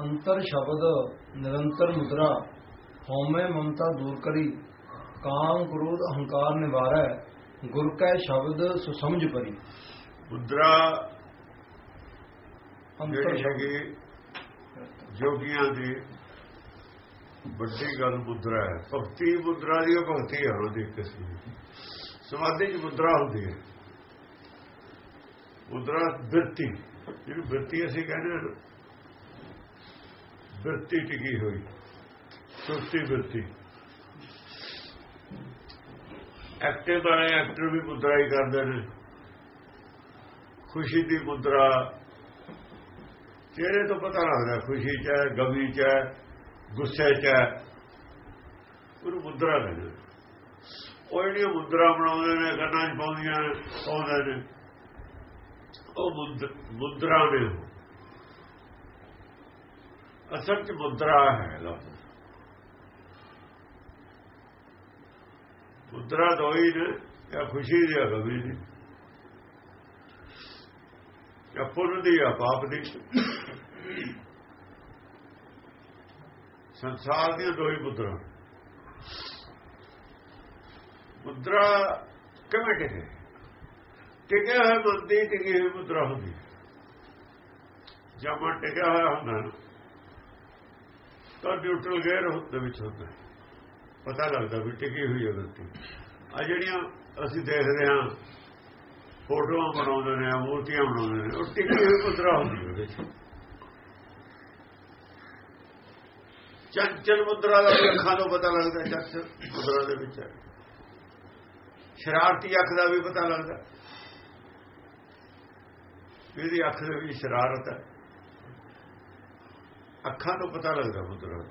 ਅੰਤਰ ਸ਼ਬਦ ਨਿਰੰਤਰ ਮੁਦਰਾ ਹਉਮੈ ਮਮਤਾ ਦੂਰ ਕਰੀ ਕਾਮ ਕ੍ਰੋਧ ਅਹੰਕਾਰ ਨਿਵਾਰੈ ਗੁਰ ਕੈ ਸ਼ਬਦ ਸੁ ਸਮਝ ਪਰੀ। ਮੁਦਰਾ ਅੰਤਰ ਜਿਹੜੀ ਹੈਗੀ ਜੋਗੀਆਂ ਦੀ ਵੱਡੀ ਗੱਲ ਮੁਦਰਾ ਹੈ। ਭਗਤੀ ਮੁਦਰਾ ਦੀ ਉਹ ਭਗਤੀ ਹੈ ਉਹਦੀ ਕਿਸਮ ਦੀ ਸਮਾਧੀ ਚ ਮੁਦਰਾ ਹੁੰਦੀ ਹੈ। ਮੁਦਰਾ ਬਿਰਤੀ ਜਿਹਨੂੰ ਬਿਰਤੀ ਅਸੀਂ ਕਹਿੰਦੇ ਹਾਂ ਨਾ, ਟਿਕੀ ਹੋਈ। ਸੁਸਤੀ ਬਿਰਤੀ ਐਕਟਿਵ ਵਾਲੇ ਐਕਟਰ ਵੀ ਮੁਦਰਾ ਹੀ ਕਰਦੇ ਨੇ। ਖੁਸ਼ੀ ਦੀ ਮੁਦਰਾ। ਚਿਹਰੇ ਤੋਂ ਪਤਾ ਲੱਗਦਾ ਖੁਸ਼ੀ ਚ ਹੈ ਗਮੀ ਚ ਹੈ ਗੁੱਸੇ ਚ ਹੈ। ਉਹਨੂੰ ਮੁਦਰਾ ਕਹਿੰਦੇ ਉਹ ਜਿਹੜੀਆਂ ਮੁਦਰਾ ਬਣਾਉਂਦੇ ਨੇ ਕੰਨਾਂ 'ਚ ਪਾਉਂਦੀਆਂ ਪਾਉਂਦੇ ਨੇ। ਉਹ ਮੁਦ- ਮੁਦਰਾ ਨੇ ਉਹ। ਅਸਲ ਚ ਮੁਦਰਾ ਹੈ ਲਫ਼ਜ਼ ਮੁਦਰਾ ਦੋਈ ਨੇ, ਜਾਂ ਖੁਸ਼ੀ ਦੀ ਆ ਗਮੀ ਦੀ। ਜਾਂ ਪੁੰਨ ਦੀ ਆ ਪਾਪ ਦੀ। ਸੰਸਾਰ ਦੀਆਂ ਦੋ ਹੀ ਮੁਦਰਾ ਮੁਦਰਾ ਕਿਵੇਂ ਟਿਕੇ ਟਿਕਿਆ ਹੋਇਆ ਮਨ ਦੀ ਟਿਕੀ ਹੋਈ ਮੁਦਰਾ ਹੁੰਦੀ। ਜਦ ਮਨ ਟਿਕਿਆ ਹੋਇਆ ਹੁੰਦਾ ਤਾਂ ਨਿਊਟਰਲ ਗੇਅਰ ਦੇ ਵਿੱਚ ਹੁੰਦਾ। ਪਤਾ ਲੱਗਦਾ ਵੀ ਟਿਕੀ ਹੋਈ ਹੈ ਗਲਤੀ ਆ ਜਿਹੜੀਆਂ ਅਸੀਂ ਦੇਖਦੇ ਹਾਂ, ਫੋਟੋਆਂ ਬਣਾਉਂਦੇ ਨੇ, ਮੂਰਤੀਆਂ ਬਣਾਉਂਦੇ ਨੇ, ਉਹ ਟਿਕੀ ਹੋਈ ਮੁਦਰਾ ਹੁੰਦੀ ਉਹਦੇ ਵਿੱਚ। ਚੰਚਲ ਮੁਦਰਾ ਦਾ ਵੀ ਅੱਖਾਂ ਤੋਂ ਪਤਾ ਲੱਗਦਾ, ਚੰਚਲ ਮੁਦਰਾ ਦੇ ਵਿੱਚ। ਹੈ ਸ਼ਰਾਰਤੀ ਅੱਖ ਦਾ ਵੀ ਪਤਾ ਲੱਗਦਾ। ਇਹਦੀ ਅੱਖ ਦੇ ਵਿੱਚ ਸ਼ਰਾਰਤ ਹੈ। ਅੱਖਾਂ ਤੋਂ ਪਤਾ ਲੱਗਦਾ ਮੁਦਰਾ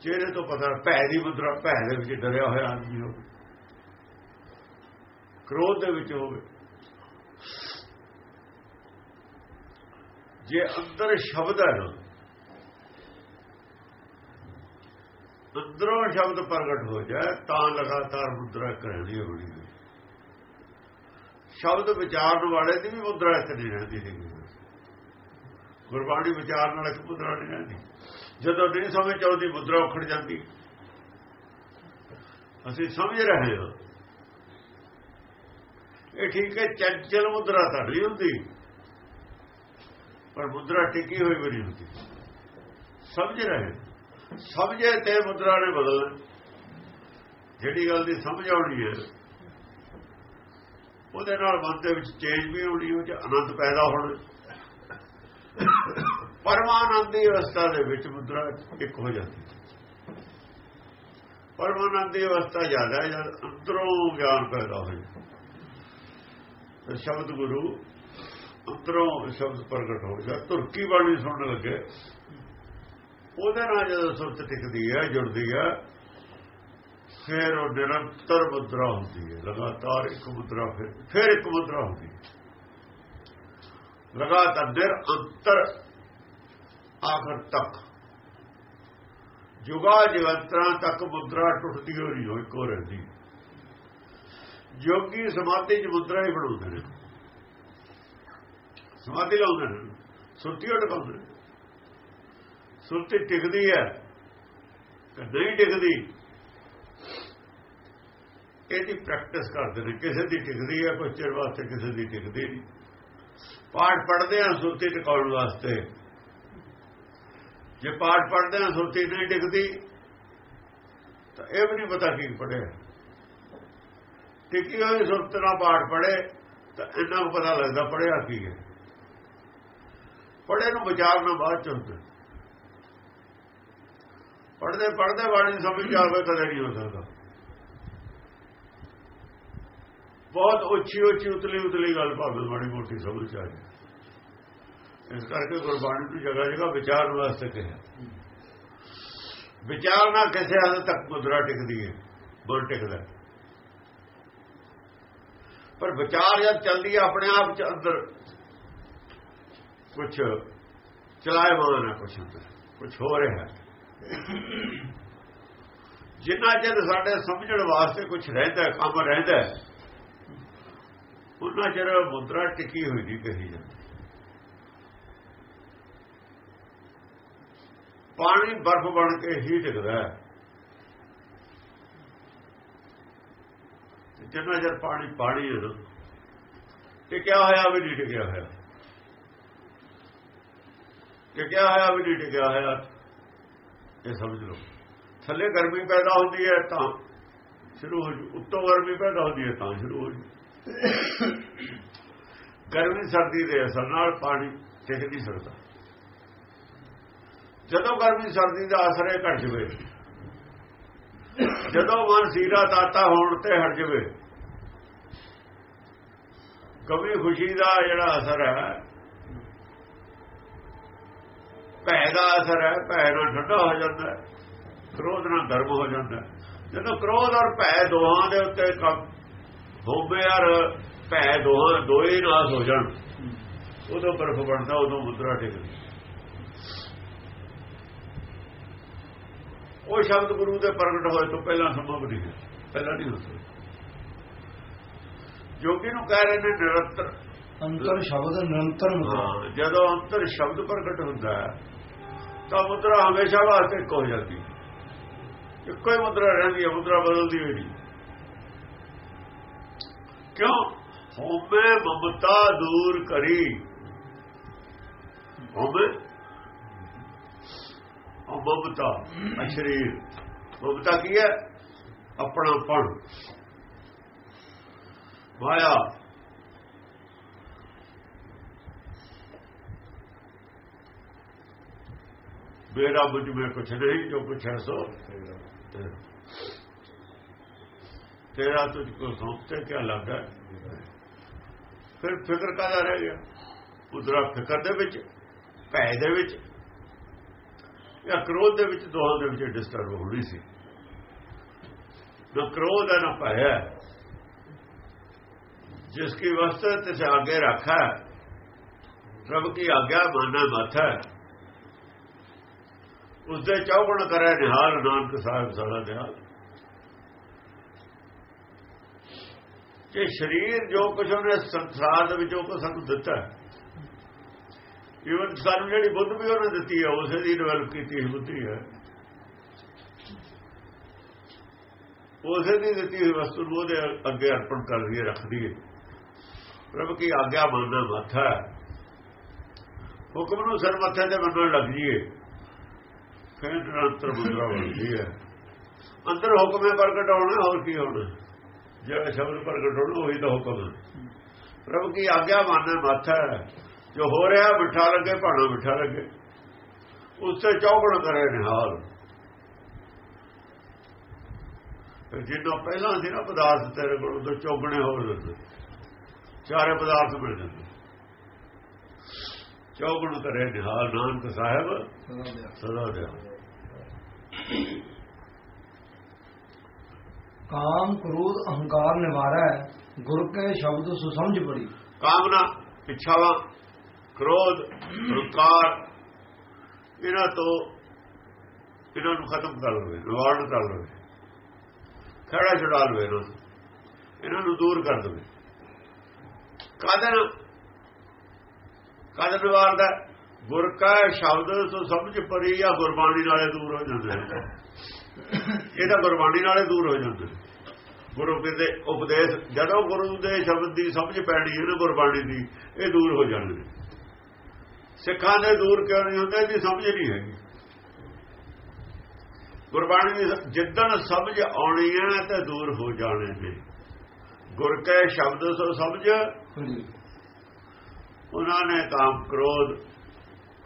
ਚਿਹਰੇ ਤੋਂ ਪਤਾ ਭੈ ਦੀ ਮੁਦਰਾ ਭੈ ਦੇ ਵਿੱਚ ਡਰਿਆ ਹੋਇਆ ਆਦਮੀ ਹੋਵੇ ਕ੍ਰੋਧ ਦੇ ਵਿੱਚ ਹੋਵੇ ਜੇ ਅੰਦਰ ਸ਼ਬਦ ਹੈ ਨਾ, ਅੰਦਰੋਂ ਸ਼ਬਦ ਪ੍ਰਗਟ ਹੋ ਜਾਏ, ਤਾਂ ਲਗਾਤਾਰ ਮੁਦਰਾ ਕਰਨੀ ਹੋਣੀ ਹੈ। ਸ਼ਬਦ ਵਿਚਾਰਨ ਵਾਲੇ ਦੀ ਵੀ ਮੁਦਰਾ ਇੱਕ ਨਹੀਂ ਰਹਿੰਦੀ ਸੀ ਗੁਰਬਾਣੀ ਵਿਚਾਰ ਨਾਲ ਇੱਕ ਮੁਦਰਾ ਨਹੀਂ ਰਹਿੰਦੀ। ਜਦੋਂ ਨਹੀਂ ਸਮਝ ਆਉਂਦੀ ਮੁਦਰਾ ਉਖੜ ਜਾਂਦੀ। ਅਸੀਂ ਸਮਝ ਰਹੇ ਹਾਂ। ਇਹ ਠੀਕ ਹੈ, ਚੰਚਲ ਮੁਦਰਾ ਤਾਂ ਨਹੀਂ ਹੁੰਦੀ। ਪਰ ਮੁਦਰਾ ਟਿਕੀ ਹੋਈ ਵੀ ਨਹੀਂ ਹੁੰਦੀ। ਸਮਝ ਰਹੇ ਸਮਝੇ ਤੇ ਮੁਦਰਾ ਨੇ ਬਦਲਣਾ ਜਿਹੜੀ ਗੱਲ ਦੀ ਸਮਝ ਆਉਣੀ ਹੈ, ਉਹਦੇ ਨਾਲ ਮਨ ਦੇ ਵਿੱਚ ਚੇਂਜ ਵੀ ਹੋਣੀ ਉਹ ਚ ਆਨੰਦ ਪੈਦਾ ਹੋਣਾ। ਪਰਮਾਨੰਦੀ ਅਵਸਥਾ ਦੇ ਵਿੱਚ ਮੁਦਰਾ ਇੱਕ ਹੋ ਜਾਂਦੀ। ਹੈ ਪਰਮਾਨੰਦੀ ਅਵਸਥਾ ਜ਼ਿਆਦਾ ਹੈ, ਜਦ ਅੰਦਰੋਂ ਗਿਆਨ ਪੈਦਾ ਹੋ ਸ਼ਬਦ ਗੁਰੂ ਅੰਦਰੋਂ ਸ਼ਬਦ ਪ੍ਰਗਟ ਹੋ ਜਾ ਤੁਰਕੀ ਬਾਣੀ ਸੁਣਨ ਲੱਗੇ। ਉਹਦੇ ਨਾਲ ਜਦੋਂ ਸੁਰਤ ਟਿਕਦੀ ਹੈ, ਜੁੜਦੀ ਹੈ, ਫਿਰ ਉਹ ਨਿਰੰਤਰ ਮੁਦਰਾ ਹੁੰਦੀ ਹੈ। ਲਗਾਤਾਰ ਇੱਕ ਮੁਦਰਾ ਫਿਰ ਫਿਰ ਇੱਕ ਮੁਦਰਾ ਹੁੰਦੀ ਹੈ। ਲਗਾਤਾਰ ਅੰਤਰ, ਆਖਰ ਤੱਕ। ਜੁਗਾ ਜਗੰਤਰਾਂ ਤੱਕ ਮੁਦਰਾ ਟੁੱਟਦੀ ਹੋ ਰਹੀ ਹੋ ਇੱਕੋ ਰਹਿੰਦੀ। ਜੋਗੀ ਸਮਾਧੀ ਚ ਮੁਦਰਾ ਹੀ ਬਣਾਉਂਦੇ ਨੇ। ਸਮਾਧੀ ਲਾਉਂਦੇ ਨੇ। ਸੁਰਤੀ ਟਿਕਾਉਂਦੇ ਨੇ। ਸੁਰਤੀ ਟਿਕਦੀ ਹੈ ਤੇ ਨਹੀਂ ਟਿਕਦੀ, ਇਹਦੀ ਪ੍ਰੈਕਟਿਸ ਕਰਦੇ ਨੇ। ਕਿਸੇ ਦੀ ਟਿਕਦੀ ਹੈ ਕੁਝ ਚਿਰ ਵਾਸਤੇ ਕਿਸੇ ਦੀ ਟਿਕਦੀ ਨਹੀਂ। ਪਾਠ ਪੜ੍ਹਦੇ ਆ ਸੁਰਤੀ ਟਿਕਾਉਣ ਵਾਸਤੇ। ਜੇ ਪਾਠ ਪੜ੍ਹਦੇ ਆ ਸੁਰਤੀ ਨਹੀਂ ਟਿਕਦੀ, ਤਾਂ ਇਹ ਵੀ ਨਹੀਂ ਪਤਾ ਕੀ ਪੜਿਆ ਟਿਕੀ ਹੋਈ ਸੁਰਤ ਨਾਲ ਪਾਠ ਪੜ੍ਹੇ, ਤਾਂ ਇੰਨਾ ਕੁ ਪਤਾ ਲੱਗਦਾ ਪੜਿਆ ਕੀ ਹੈ। ਪੜ੍ਹੇ ਨੂੰ ਵਿਚਾਰਨਾ ਬਾਅਦ ਚ ਹੁੰਦਾ। ਪੜਦੇ ਪੜਦੇ ਬਾਣੀ ਸਮਝ ਆਵੇ ਕਦੇ ਨਹੀਂ ਹੋ ਸਕਦਾ। ਬਹੁਤ ਉੱਚੀ ਉੱਚੀ ਉਤਲੀ ਉਤਲੀ ਗੱਲ ਭਾਵੇਂ ਮਾੜੀ ਮੋਟੀ ਸਮਝ ਆ ਜਾਏ। ਇਸ ਕਰਕੇ ਗੁਰਬਾਣੀ ਦੀ ਜਗ੍ਹਾ ਜਗ੍ਹਾ ਵਿਚਾਰ ਵਾਸਤੇ ਕਿਹਾ। ਵਿਚਾਰ ਨਾਲ ਕਿਸੇ ਹੱਦ ਤੱਕ ਮੁਦਰਾ ਟਿਕਦੀ ਹੈ, ਬੁਰ ਟਿਕਦਾ। ਪਰ ਵਿਚਾਰ ਜਦ ਚੱਲਦੀ ਹੈ, ਆਪਣੇ ਆਪ ਚ ਅੰਦਰ ਕੁਝ ਚਲਾਏ ਮਾਨਾ ਕੁਝ ਅੰਦਰ ਕੁਝ ਹੋ ਰਿਹਾ ਹੈ। ਜਿੰਨਾ ਚਿਰ ਸਾਡੇ ਸਮਝਣ ਵਾਸਤੇ ਕੁਝ ਰਹਿੰਦਾ ਕੰਮ ਰਹਿੰਦਾ ਉਹਨਾਂ ਚਿਰ ਮੁਦਰਾ ਟਿਕੀ ਹੋਈ ਨਹੀਂ ਕਹੀ ਜਾਂਦੀ। ਪਾਣੀ ਬਰਫ਼ ਬਣ ਕੇ ਹੀ ਟਿਕਦਾ ਹੈ। ਜਿੰਨਾ ਚਿਰ ਪਾਣੀ ਪਾਣੀ ਹੈ ਨਾ ਟਿਕਿਆ ਹੋਇਆ ਵੀ ਨਹੀਂ ਟਿਕਿਆ ਹੋਇਆ? ਟਿਕਿਆ ਹੋਇਆ ਵੀ ਨਹੀਂ ਟਿਕਿਆ ਹੋਇਆ? ਇਹ ਸਮਝ ਲਓ। ਥੱਲੇ ਗਰਮੀ ਪੈਦਾ ਹੁੰਦੀ ਹੈ ਤਾਂ ਸ਼ੁਰੂ ਹੋ ਜੂ, ਉੱਤੋਂ ਗਰਮੀ ਪੈਦਾ ਹੁੰਦੀ ਹੈ ਤਾਂ ਸ਼ੁਰੂ ਹੋ ਜੂ। ਗਰਮੀ ਸਰਦੀ ਦੇ ਅਸਰ ਨਾਲ ਪਾਣੀ ਟਿਕ ਨਹੀਂ ਸਕਦਾ। ਜਦੋਂ ਗਰਮੀ ਸਰਦੀ ਦਾ ਅਸਰ ਹੈ ਘਟ ਜਵੇ। ਜਦੋਂ ਮਨ ਸੀਰਾ ਤਾਤਾ ਹੋਣ ਤੇ ਹਟ ਜਵੇ। ਕਵੀ ਖੁਸ਼ੀ ਦਾ ਜਿਹੜਾ ਅਸਰ ਹੈ, ਭੈ ਦਾ ਅਸਰ ਹੈ, ਭੈ ਨਾਲ ਠੰਡਾ ਹੋ ਜਾਂਦਾ ਹੈ, ਕ੍ਰੋਧ ਨਾਲ ਗਰਮ ਹੋ ਜਾਂਦਾ ਜਦੋਂ ਕ੍ਰੋਧ ਔਰ ਭੈ ਦੋਹਾਂ ਦੇ ਉੱਤੇ ਕੰਮ ਹੋਵੇ ਔਰ ਭੈ ਦੋਹਾਂ ਦੋਏ ਨਾਸ ਹੋ ਜਾਣ, ਉਦੋਂ ਬਰਫ਼ ਬਣਦਾ, ਉਦੋਂ ਮੁਦਰਾ ਟਿਕਦੀ ਉਹ ਸ਼ਬਦ ਗੁਰੂ ਦੇ ਪ੍ਰਗਟ ਹੋਏ ਤੋਂ ਪਹਿਲਾਂ ਸੰਭਵ ਨਹੀਂ ਹੈ। ਪਹਿਲਾਂ ਨਹੀਂ ਹੋ ਸਕਦਾ। ਜੋਗੀ ਨੂੰ ਕਹਿ ਰਹੇ ਨੇ ਨਿਰੰਤਰ। ਅੰਤਰ ਸ਼ਬਦ ਨਿਰੰਤਰ ਜਦੋਂ ਅੰਤਰ ਸ਼ਬਦ ਪ੍ਰਗਟ ਹੁੰਦਾ ਤਾਂ ਮੁਦਰਾ ਹਮੇਸ਼ਾ ਵਾਸਤੇ ਇੱਕੋ ਹੋ ਜਾਂਦੀ ਇੱਕੋ ਹੀ ਮੁਦਰਾ ਰਹਿੰਦੀ ਹੈ ਮੁਦਰਾ ਬਦਲਦੀ ਹੋਈ ਨਹੀਂ। ਕਿਉਂ? ਹੋਮੇ ਮਮਤਾ ਦੂਰ ਕਰੀ। ਹੋਮੇ ਉਹ ਬੁੱਧਤਾ ਅਸ਼ਰੀਰ ਕੀ ਹੈ? ਆਪਣਾ ਆਪਣਾਪਣ। ਵਾਇਆ ਬੇੜਾ ਬੁਝ ਮੈਂ ਕੁਛ ਨਹੀਂ, ਜੋ ਕੁਛ ਹੈ ਸੋ। ਤੇਰਾ ਤੁਝ ਕੋ ਸੌਂਪਤੇ ਕਿਆ ਲੱਗਦਾ? ਫਿਰ ਫਿਕਰ ਕਾਦਾ ਰਹਿ ਗਿਆ? ਉਦਰਾ ਫਿਕਰ ਦੇ ਵਿੱਚ, ਭੈ ਦੇ ਵਿੱਚ। ਇਹ ਕ੍ਰੋਧ ਦੇ ਵਿੱਚ ਦੋਹਾਂ ਦੇ ਵਿੱਚ ਡਿਸਟਰਬ ਹੋ ਰਹੀ ਸੀ। ਨਾ ਕ੍ਰੋਧ ਹੈ ਨਾ ਭੈ ਜਿਸ ਕੀ ਵਸਤ ਤਿਸ ਆਗੇ ਰੱਖਾ ਪ੍ਰਭ ਕੀ ਆਗਿਆ ਮਾਨਾ ਮਾਥਾ। ਉਸ ਦੇ ਚੌਗਣ ਕਰੇ ਨਿਹਾਲ ਨਾਨਕ ਸਾਹਿਬ ਸਾਡਾ ਨਿਹਾਲ। ਕਿ ਸਰੀਰ ਜੋ ਕੁਝ ਉਹਨੇ ਸੰਸਾਰ ਦੇ ਵਿੱਚੋਂ ਕੋ ਸਾਨੂੰ ਦਿੱਤਾ ਹੈ। ਇਵਨ ਸਾਨੂੰ ਜਿਹੜੀ ਬੁੱਧ ਵੀ ਉਹਨੇ ਦਿੱਤੀ ਹੈ ਉਸੇ ਦੀ ਡਿਵੈਲਪ ਕੀਤੀ ਹੋਈ ਬੁੱਧੀ ਹੈ। ਉਸੇ ਦੀ ਦਿੱਤੀ ਹੋਈ ਵਸਤੂ ਨੂੰ ਉਹਦੇ ਅੱਗੇ ਅਰਪਣ ਕਰ ਦਈਏ ਰੱਖ ਦਈਏ ਪ੍ਰਭ ਕੀ ਆਗਿਆ ਮੰਨਣਾ ਮੱਥਾ ਹੁਕਮ ਨੂੰ ਸਿਰ ਮੱਥੇ ਤੇ ਮੰਨਣ ਲੱਗ ਜੀਏ ਫਿਰ ਨਿਰੰਤਰ ਮੁਦਰਾ ਬਣਦੀ ਹੈ। ਅੰਦਰ ਹੁਕਮੇ ਪ੍ਰਗਟ ਹੋਣਾ, ਹੋਰ ਕੀ ਹੋਣਾ? ਜਿਹੜਾ ਸ਼ਬਦ ਪ੍ਰਗਟ ਹੋਣਾ, ਉਹੀ ਤਾਂ ਹੁਕਮ ਹੈ। ਪ੍ਰਭ ਕੀ ਆਗਿਆ ਮੰਨਣਾ ਮੱਥਾ ਜੋ ਹੋ ਰਿਹਾ ਮਿੱਠਾ ਲੱਗੇ ਭਾਣਾ ਮਿੱਠਾ ਲੱਗੇ। ਉਸ ਤੇ ਚੌਗਣ ਕਰੇ ਨਿਹਾਲ ਜਿੰਨਾ ਪਹਿਲਾਂ ਸੀ ਨਾ ਪਦਾਰਥ ਤੇਰੇ ਕੋਲ ਉਹ ਚੌਗਣੇ ਹੋਰ ਦਿੰਦੇ ਚਾਰੇ ਪਦਾਰਥ ਮਿਲ ਜਾਂਦੇ। ਚੌਗਣ ਕਰੇ ਨਿਹਾਲ ਨਾਨਕ ਸਾਹਿਬ। ਸਦਾ ਦਿਆ ਕਾਮ ਕ੍ਰੋਧ ਅਹੰਕਾਰ ਨਿਵਾਰੈ। ਗੁਰ ਕੇ ਸ਼ਬਦ ਸੁਸਮਝ ਪੜੀ। ਕਾਮਨਾ ਇੱਛਾਵਾਂ। ਕ੍ਰੋਧ ਹੰਕਾਰ ਇਹਨਾਂ ਤੋਂ ਇਹਨਾਂ ਨੂੰ ਖਤਮ ਕਰ ਲਵੇ ਨਿਵਾਰਨ ਕਰ ਲਵੇ ਖੜਾ ਛੁਡਾ ਲਵੇ ਇਹਨਾਂ ਨੂੰ ਇਹਨਾਂ ਨੂੰ ਦੂਰ ਕਰ ਦੇਵੇ। ਕਾਹਦੇ ਨਾਲ ਕਾਹਦੇ ਨਿਵਾਰਦਾ ਗੁਰ ਕਾ ਸ਼ਬਦ ਤੋਂ ਸਮਝ ਪਰੀ ਜਾਂ ਗੁਰਬਾਣੀ ਨਾਲੇ ਦੂਰ ਹੋ ਜਾਂਦੇ ਨੇ। ਇਹ ਤਾਂ ਗੁਰਬਾਣੀ ਨਾਲੇ ਦੂਰ ਹੋ ਜਾਂਦੇ ਨੇ। ਗੁਰੂ ਦੇ ਉਪਦੇਸ਼, ਜਦੋਂ ਗੁਰੂ ਦੇ ਸ਼ਬਦ ਦੀ ਸਮਝ ਪੈਣੀ ਹੈ ਗੁਰਬਾਣੀ ਦੀ, ਇਹ ਦੂਰ ਹੋ ਜਾਣਗੇ ਸਿੱਖਾਂ ਦੇ ਦੂਰ ਕਿਉਂ ਨਹੀਂ ਹੁੰਦੇ ਜੀ ਸਮਝ ਨਹੀਂ ਹੈਗੀ। ਗੁਰਬਾਣੀ ਦੀ ਜਿੱਦਣ ਸਮਝ ਆਉਣੀ ਹੈ ਤੇ ਦੂਰ ਹੋ ਜਾਣੇ ਨੇ। ਗੁਰ ਕੇ ਸ਼ਬਦ ਸੋ ਸਮਝ। ਉਹਨਾਂ ਨੇ ਕਾਮ ਕ੍ਰੋਧ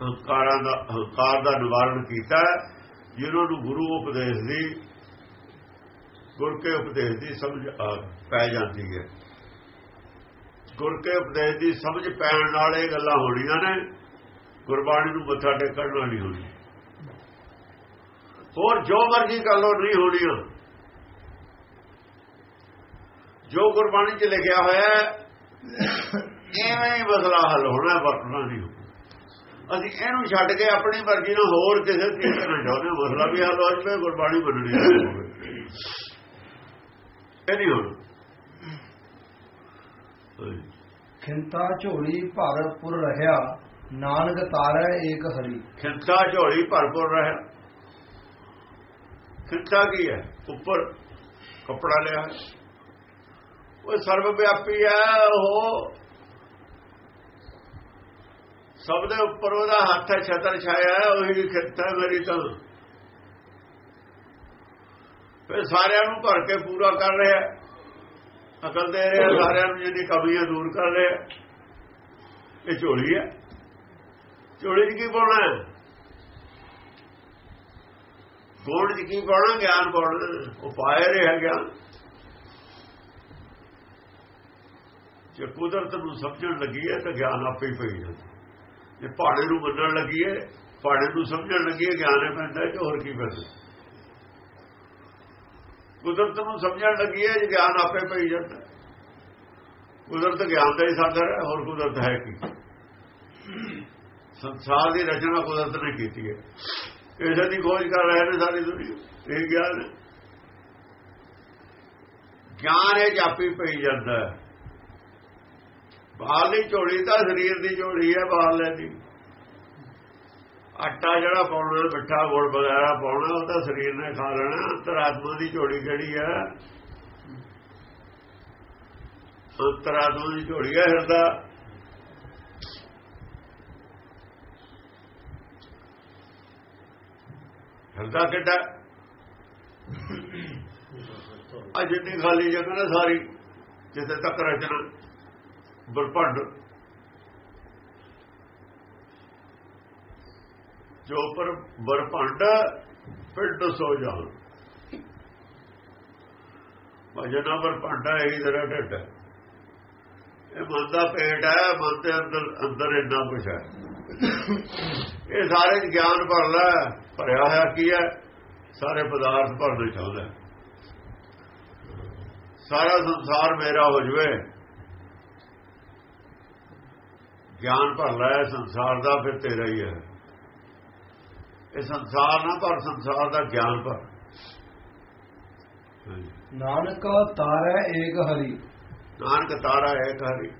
ਹੰਕਾਰਾਂ ਦਾ ਹੰਕਾਰ ਦਾ ਨਿਵਾਰਣ ਕੀਤਾ ਜਿਹਨਾਂ ਨੂੰ ਗੁਰੂ ਉਪਦੇਸ਼ ਦੀ ਗੁਰ ਕੇ ਉਪਦੇਸ਼ ਦੀ ਸਮਝ ਪੈ ਜਾਂਦੀ ਹੈ। ਗੁਰ ਕੇ ਉਪਦੇਸ਼ ਦੀ ਸਮਝ ਪੈਣ ਨਾਲ ਇਹ ਗੱਲਾਂ ਹੋਣੀਆਂ ਨੇ। ਗੁਰਬਾਣੀ ਨੂੰ ਮੱਥਾ ਟੇਕਣ ਨਾਲ ਨਹੀਂ ਹੋਣੀ। ਹੋਰ ਜੋ ਮਰਜ਼ੀ ਕਰ ਲੋ ਨਹੀਂ ਹੋਣੀ। ਜੋ ਗੁਰਬਾਣੀ 'ਚ ਲਿਖਿਆ ਹੋਇਆ ਹੈ ਐਵੇਂ ਹੀ ਮਸਲਾ ਹੱਲ ਹੋਣਾ ਵਰਤਣਾ ਨਹੀਂ ਅਸੀਂ ਇਹਨੂੰ ਛੱਡ ਕੇ ਆਪਣੀ ਮਰਜ਼ੀ ਨਾਲ ਹੋਰ ਕਿਸੇ ਤਰੀਕੇ ਨਾਲ ਚਾਹੁੰਦੇ ਹਾਂ, ਮਸਲਾ ਵੀ ਹੱਲ ਹੋ ਜਾਵੇ ਗੁਰਬਾਣੀ ਮੰਨਣੀ ਇਹ ਨਹੀਂ ਹੋਣਾ। ਖਿੰਤਾ ਝੋਲੀ ਭਾਰਤਪੁਰ ਰਹਿਆ। ਨਾਨਕ ਤਾਰੈ ਏਕ ਹਰੀ। ਖਿੰਤਾ ਝੋਲੀ ਭਰਪੂਰ ਰਹੇ ਖਿੰਤਾ ਕੀ ਹੈ? ਉੱਪਰ ਕਪੜਾ ਲਿਆ। ਉਹ ਸਰਵ ਵਿਆਪੀ ਹੈ, ਉਹ ਸਭ ਦੇ ਉੱਪਰ ਉਹਦਾ ਹੱਥ ਹੈ, ਛਤਰ ਛਾਇਆ ਹੈ, ਉਹੀ ਖਿੰਤਾ ਹੈ ਮੇਰੀ ਤਾਂ। ਫਿਰ ਸਾਰਿਆਂ ਨੂੰ ਭਰ ਕੇ ਪੂਰਾ ਕਰ ਰਿਹਾ ਅਕਲ ਦੇ ਰਿਹਾ, ਸਾਰਿਆਂ ਨੂੰ ਜਿਹਦੀ ਕਮੀਆਂ ਦੂਰ ਕਰ ਰਿਹਾ ਇਹ ਝੋਲੀ ਹੈ। ਝੋਲੀ 'ਚ ਕੀ ਪਾਉਣਾ ਹੈ? ਗੋਲ 'ਚ ਕੀ ਪਾਉਣਾ, ਗਿਆਨ ਪਾਉਣਾ? ਉਹ ਪਾਏ ਰਿਹਾ ਗਿਆਨ। ਜੇ ਕੁਦਰਤ ਨੂੰ ਸਮਝਣ ਲੱਗੀ ਹੈ, ਤਾਂ ਗਿਆਨ ਆਪੇ ਹੀ ਪਈ ਜਾਂਦਾ। ਜੇ ਪਹਾੜੇ ਨੂੰ ਮੰਨਣ ਲੱਗੀ ਹੈ ਪਹਾੜੇ ਨੂੰ ਸਮਝਣ ਲੱਗੀ ਹੈ, ਗਿਆਨ ਹੀ ਪੈਂਦਾ ਕਿ ਹੋਰ ਕੀ ਪੈਂਦਾ। ਕੁਦਰਤ ਨੂੰ ਸਮਝਣ ਲੱਗੀ ਹੈ ਜੇ ਗਿਆਨ ਆਪੇ ਪਈ ਜਾਂਦਾ। ਕੁਦਰਤ ਗਿਆਨ ਦਾ ਹੀ ਸਾਧਨ ਹੈ, ਹੋਰ ਕੁਦਰਤ ਹੈ ਕੀ? ਸੰਸਾਰ ਦੀ ਰਚਨਾ ਕੁਦਰਤ ਨੇ ਕੀਤੀ ਹੈ। ਇਸੇ ਦੀ ਖੋਜ ਕਰ ਰਹੇ ਨੇ ਸਾਰੀ ਦੁਨੀਆ। ਇਹ ਗਿਆਨ ਗਿਆਨ ਇਹ ਜਾਪੀ ਪਈ ਜਾਂਦਾ ਹੈ। ਬਾਹਰਲੀ ਝੋਲੀ ਤਾਂ ਸਰੀਰ ਦੀ ਝੋਲੀ ਹੈ ਬਾਹਰਲੇ ਦੀ। ਆਟਾ ਜਿਹੜਾ ਪਾਉਣਾ, ਮਿੱਠਾ ਗੁੜ ਵਗੈਰਾ ਪਾਉਣਾ, ਉਹ ਤਾਂ ਸਰੀਰ ਨੇ ਖਾ ਲੈਣਾ। ਅੰਤਰਾਤਮਾ ਦੀ ਝੋਲੀ ਕਿਹੜੀ ਹੈ? ਅੰਤਰਾਤਮਾ ਦੀ ਝੋਲੀ ਹੈ ਹਿਰਦਾ। ਹਿਰਦਾ ਕਿੱਡਾ ਆ ਜਿੰਨੀ ਖਾਲੀ ਜਗ੍ਹਾ ਨਾ ਸਾਰੀ, ਜਿੱਥੇ ਤੱਕ ਰਚਨਾ, ਬਰਪੰਡ। ਜੋ ਪਰ ਬਰਪੰਡ ਪਿੰਡ ਸੋ ਜਾਣ। ਭਜਨਾ ਬਰਪੰਡਾ ਇਹੀ ਤਰ੍ਹਾਂ ਢੱਡ ਹੈ। ਇਹ ਮਨ ਦਾ ਪੇਟ ਹੈ, ਮਨ ਦੇ ਅੰਦਰ ਅੰਦਰ ਇੰਨਾ ਕੁਛ ਹੈ। ਇਹ ਸਾਰੇ ਗਿਆਨ ਭਰ ਲੈ ਭਰਿਆ ਹੋਇਆ ਕੀ ਹੈ? ਸਾਰੇ ਪਦਾਰਥ ਭਰਨੇ ਚਾਹੁੰਦਾ। ਸਾਰਾ ਸੰਸਾਰ ਮੇਰਾ ਹੋ ਜਵੇ। ਗਿਆਨ ਭਰ ਲੈ ਸੰਸਾਰ ਦਾ ਫਿਰ ਤੇਰਾ ਹੀ ਹੈ। ਇਹ ਸੰਸਾਰ ਨਾ ਪਰ ਸੰਸਾਰ ਦਾ ਗਿਆਨ ਭਰ। ਨਾਨਕ ਤਾਰੈ ਏਕ ਹਰੀ। ਨਾਨਕ ਤਾਰਾ ਇੱਕ ਹਰੀ।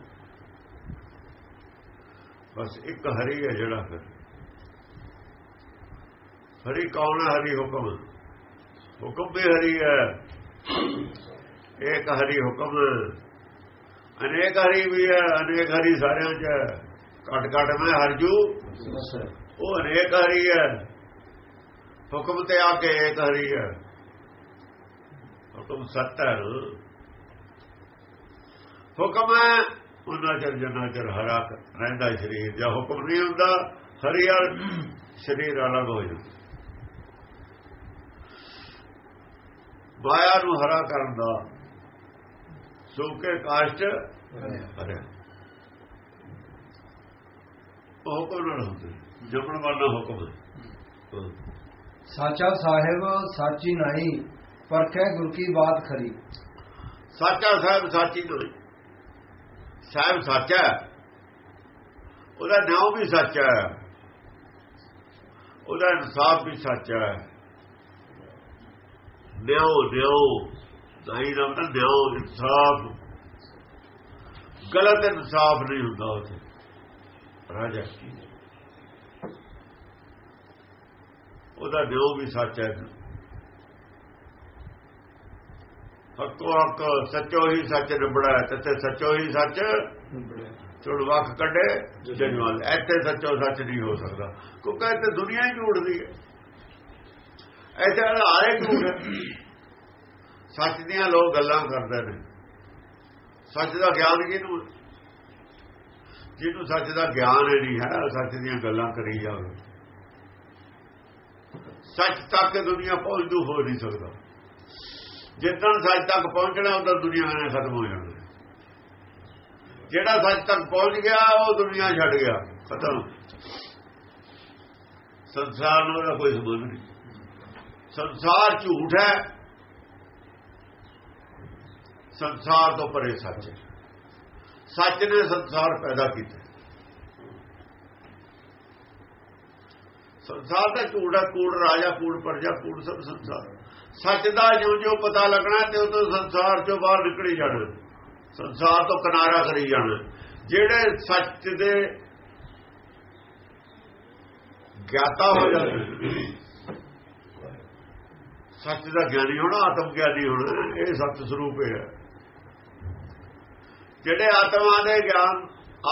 ਬਸ ਇੱਕ ਹਰੀ ਹੈ ਜਿਹੜਾ ਫਿਰ। ਹਰੀ ਕੌਣ ਹੈ? ਹਰੀ ਹੁਕਮ। ਹੁਕਮ ਵੀ ਹਰੀ ਹੈ। ਇੱਕ ਹਰੀ ਹੁਕਮ। ਅਨੇਕ ਹਰੀ ਵੀ ਹੈ, ਅਨੇਕ ਹਰੀ ਸਾਰਿਆਂ ਚ ਹੈ। ਘਟ ਘਟ ਮੈਂ ਹਰਜੂ ਉਹ ਅਨੇਕ ਹਰੀ ਹੈ। ਹੁਕਮ ਤੇ ਆ ਕੇ ਇੱਕ ਹਰੀ ਹੈ। ਹੁਕਮ ਸੱਤ ਹੈ। ਹੁਕਮ ਹੈ ਉਹਨਾਂ ਚਿਰ ਜਨਾ ਚਿਰ ਹਰਾ ਰਹਿੰਦਾ ਸਰੀਰ ਜਾਂ ਹੁਕਮ ਨਹੀਂ ਹੁੰਦਾ ਹਰੀਅਲ ਸਰੀਰ ਅਲੱਗ ਹੋ ਜਾਂਦਾ। ਮਾਇਆ ਨੂੰ ਹਰਾ ਕਰਨ ਦਾ ਸੂਕੇ ਕਾਸ਼ਟ ਹਰਿਆ ਉਹ ਹੁਕਮ ਨਾਲ ਹੁੰਦਾ ਜਮਣ ਵਾਲਾ ਹੁਕਮ। ਸਾਚਾ ਸਾਹਿਬ ਸਾਚੀ ਨਹੀਂ ਪਰਖੈ ਗੁਰ ਕੀ ਬਾਤ ਖਰੀ। ਸਾਚਾ ਸਾਹਿਬ ਸਾਚੀ ਨਹੀਂ। ਸਾਹਿਬ ਸੱਚ ਹੈ। ਉਹਦਾ ਨਾਮ ਵੀ ਸੱਚ ਹੈ। ਉਹਦਾ ਇਨਸਾਫ ਵੀ ਸੱਚ ਹੈ। ਨਿਓ ਨਿਓ ਨਹੀਂ ਨਾਮ ਤਾਂ ਨਿਉ, ਇਨਸਾਫ। ਗਲਤ ਇਨਸਾਫ ਨਹੀਂ ਹੁੰਦਾ ਉੱਥੇ। ਰਾਜਾ ਉਹਦਾ ਨਿਉ ਵੀ ਸੱਚ ਹੈ। ਹੱਕੋ ਹੱਕ ਸੱਚੋ ਹੀ ਸੱਚ ਨਿਬੜਾ ਤੇ ਸੱਚੋ ਹੀ ਸੱਚ ਚੁੜ ਵੱਖ ਕੱਢੇ ਜਨਵਾਲ ਇੱਥੇ ਸੱਚੋ ਸੱਚ ਨਹੀਂ ਹੋ ਸਕਦਾ। ਕਿਉਂਕਿ ਇੱਥੇ ਦੁਨੀਆ ਹੀ ਝੂਠਦੀ ਹੈ। ਇੱਥੇ ਹਾਰੇ ਹੈ ਸੱਚ ਦੀਆਂ ਲੋਕ ਗੱਲਾਂ ਕਰਦੇ ਨੇ। ਸੱਚ ਦਾ ਗਿਆਨ ਕਿਹਨੂੰ? ਜਿਹਨੂੰ ਸੱਚ ਦਾ ਗਿਆਨ ਹੀ ਨਹੀਂ ਹੈ ਸੱਚ ਦੀਆਂ ਗੱਲਾਂ ਕਰੀ ਜਾਵੇ। ਸੱਚ ਤੱਕ ਦੁਨੀਆ ਪਹੁੰਚੂ ਹੋ ਨਹੀਂ ਸਕਦਾ। ਜਿੱਦਣ ਸੱਚ ਤੱਕ ਪਹੁੰਚਣਾ, ਉਦੋਂ ਦੁਨੀਆ ਨੇ ਖਤਮ ਹੋ ਜਾਣਾ ਜਿਹੜਾ ਸੱਚ ਤੱਕ ਪਹੁੰਚ ਗਿਆ, ਉਹ ਦੁਨੀਆ ਛੱਡ ਗਿਆ, ਖਤਮ। ਸੰਸਾਰ ਨਾਲ ਉਹਦਾ ਕੋਈ ਸੰਬੰਧ ਨਹੀਂ। ਸੰਸਾਰ ਝੂਠ ਹੈ। ਸੰਸਾਰ ਤੋਂ ਪਰੇ ਸੱਚ ਹੈ। ਸੱਚ ਨੇ ਸੰਸਾਰ ਪੈਦਾ ਕੀਤਾ। ਸੰਸਾਰ ਦਾ ਝੂਠ ਹੈ, ਕੂੜ ਰਾਜਾ, ਕੂੜ ਪਰਜਾ, ਕੂੜ ਸਭ ਸੰਸਾਰ। ਸੱਚ ਦਾ ਜਿਉਂ ਜਿਉਂ ਪਤਾ ਲੱਗਣਾ ਤੇ ਉਹ ਸੰਸਾਰ ਚੋਂ ਬਾਹਰ ਨਿਕਲੀ ਜਾਣਾ। ਸੰਸਾਰ ਤੋਂ ਕਿਨਾਰਾ ਕਰੀ ਜਾਣਾ। ਜਿਹੜੇ ਸੱਚ ਦੇ ਗਿਆਤਾ ਹੋ ਜਾਂਦੇ ਸੱਚ ਦਾ ਗਿਆਨੀ ਹੋਣਾ, ਆਤਮ ਗਿਆਨੀ ਹੋਣਾ, ਇਹ ਸੱਚ ਸਰੂਪ ਹੈ। ਜਿਹੜੇ ਆਤਮਾ ਦੇ ਗਿਆਨ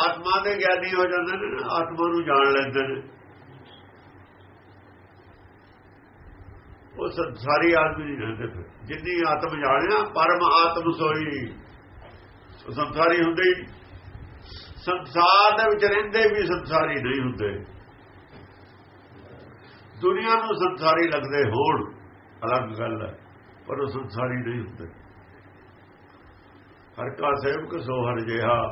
ਆਤਮਾ ਦੇ ਗਿਆਨੀ ਹੋ ਜਾਂਦੇ ਨੇ, ਆਤਮਾ ਨੂੰ ਜਾਣ ਲੈਂਦੇ ਨੇ। ਸਾਰੀ ਆਦਮੀ ਨਹੀਂ ਰਹਿੰਦੇ ਫਿਰ। ਜਿੰਨੀ ਆਤਮ ਜਾਣਿਆ ਪਰਮ ਆਤਮ ਸੋਈ। ਸੰਸਾਰੀ ਹੁੰਦੇ ਹੀ ਸੰਸਾਰ ਦੇ ਵਿੱਚ ਰਹਿੰਦੇ ਵੀ ਸੰਸਾਰੀ ਨਹੀਂ ਹੁੰਦੇ। ਦੁਨੀਆ ਨੂੰ ਸੰਸਾਰੀ ਲੱਗਦੇ ਹੋਣ, ਅਲੱਗ ਗੱਲ ਹੈ, ਪਰ ਉਹ ਸੰਸਾਰੀ ਨਹੀਂ ਹੁੰਦੇ। ਹਰ ਕਾ ਸੇਵਕ ਸੋ ਹਰ ਜਿਹਾ।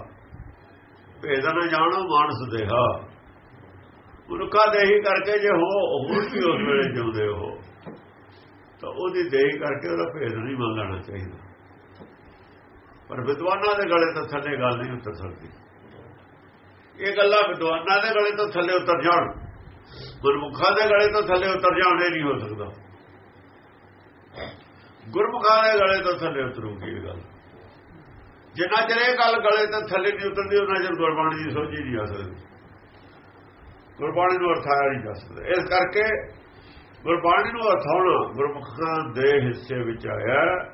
ਭੇਦ ਨਾ ਜਾਣੋ ਮਾਨਸ ਦੇਹਾ। ਮਨੁੱਖਾ ਦੇਹੀ ਕਰਕੇ ਜੇ ਹੋ, ਹੋਰ ਵੀ ਉਸ ਵੇਲੇ ਜਿਉਂਦੇ ਹੋ। ਤਾਂ ਉਹਦੀ ਦੇਹੀ ਕਰਕੇ ਉਹਦਾ ਭੇਦ ਨਹੀਂ ਮੰਨ ਲੈਣਾ ਚਾਹੀਦਾ। ਪਰ ਵਿਦਵਾਨਾਂ ਦੇ ਗਲੇ ਤੋਂ ਥੱਲੇ ਗੱਲ ਨਹੀਂ ਉਤਰ ਸਕਦੀ। ਇਹ ਗੱਲਾਂ ਵਿਦਵਾਨਾਂ ਦੇ ਗਲੇ ਤੋਂ ਥੱਲੇ ਉਤਰ ਜਾਣ। ਗੁਰਮੁਖਾਂ ਦੇ ਗਲੇ ਤੋਂ ਥੱਲੇ ਉਤਰ ਜਾਣ, ਇਹ ਨਹੀਂ ਹੋ ਸਕਦਾ। ਗੁਰਮੁਖਾਂ ਦੇ ਗਲੇ ਤੋਂ ਥੱਲੇ ਉਤਰੂਗੀ ਇਹ ਗੱਲ। ਜਿੰਨਾ ਚਿਰ ਇਹ ਗੱਲ ਗਲੇ ਤੋਂ ਥੱਲੇ ਨਹੀਂ ਉਤਰਦੀ ਉਹਨਾਂ ਚਿਰ ਗੁਰਬਾਣੀ ਦੀ ਸੋਝੀ ਨਹੀਂ ਆ ਸਕਦੀ। ਗੁਰਬਾਣੀ ਨੂੰ ਅਰਥਾਇਆ ਨਹੀਂ ਜਾ ਸਕਦਾ। ਇਸ ਕਰਕੇ ਗੁਰਬਾਣੀ ਨੂੰ ਅਰਥਾਉਣਾ ਗੁਰਮੁਖਾਂ ਦੇ ਹਿੱਸੇ ਵਿੱਚ ਆਇਆ।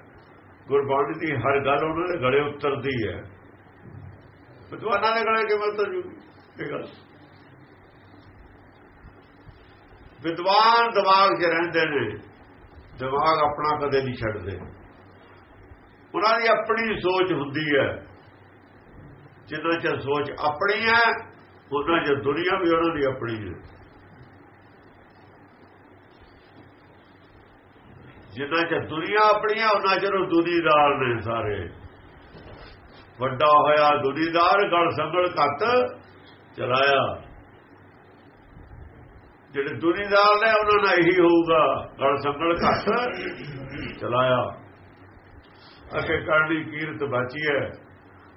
ਗੁਰਬਾਣੀ ਦੀ ਹਰ ਗੱਲ ਉਹਨਾਂ ਦੇ ਗਲੇ ਉਤਰਦੀ ਹੈ। ਵਿਦਵਾਨਾਂ ਦੇ ਗਲੇ ਕਿਵੇਂ ਉਤਰ ਜੂਗੀ ਇਹ ਗੱਲ। ਵਿਦਵਾਨ ਦਿਮਾਗ 'ਚ ਰਹਿੰਦੇ ਨੇ, ਦਿਮਾਗ ਆਪਣਾ ਕਦੇ ਨਹੀਂ ਛੱਡਦੇ। ਉਹਨਾਂ ਦੀ ਆਪਣੀ ਸੋਚ ਹੁੰਦੀ ਹੈ। ਜਿੰਨਾ ਚਿਰ ਸੋਚ ਆਪਣੀ ਹੈ ਉਹਨਾਂ ਚਿਰ ਦੁਨੀਆ ਵੀ ਉਹਨਾਂ ਦੀ ਆਪਣੀ ਹੈ। ਜਿੰਨਾ ਚਿਰ ਦੁਨੀਆ ਆਪਣੀ ਹੈ ਉਹਨਾਂ ਚਿਰ ਉਹ ਦੁਨੀਦਾਰ ਨੇ ਸਾਰੇ। ਵੱਡਾ ਹੋਇਆ ਦੁਨੀਦਾਰ ਗਲ ਸੰਗਲ ਘੱਟ ਚਲਾਇਆ। ਜਿਹੜੇ ਦੁਨੀਦਾਰ ਨੇ ਉਹਨਾਂ ਨਾਲ ਇਹੀ ਹੋਊਗਾ ਗਲ ਸੰਗਲ ਘੱਟ ਚਲਾਇਆ। ਅਕੇ ਕਰਨੀ ਕੀਰਤ ਬਾਚੀ ਹੈ